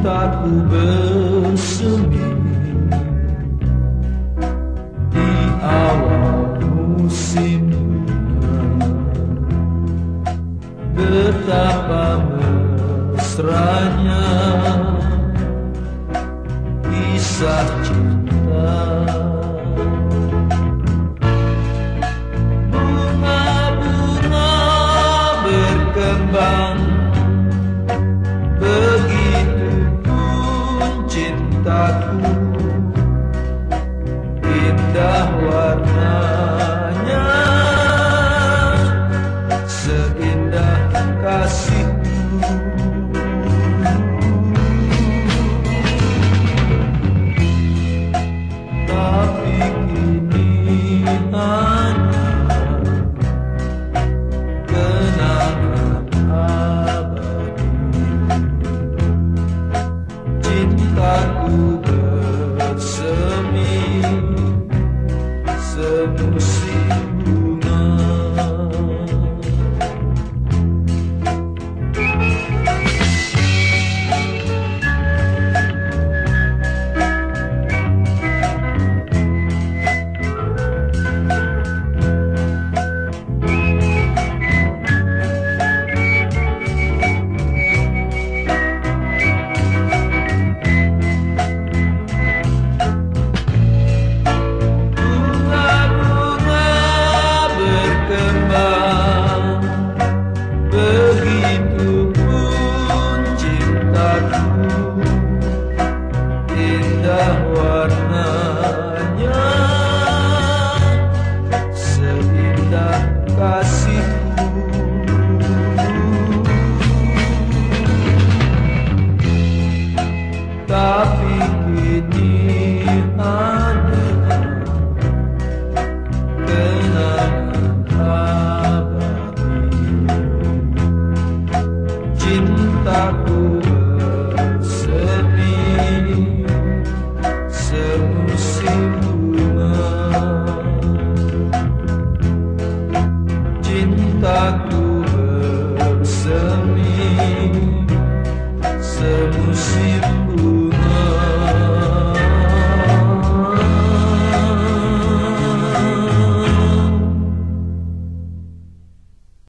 tak bersemi di awal musim betapa mesranya kisah cinta. pra se tak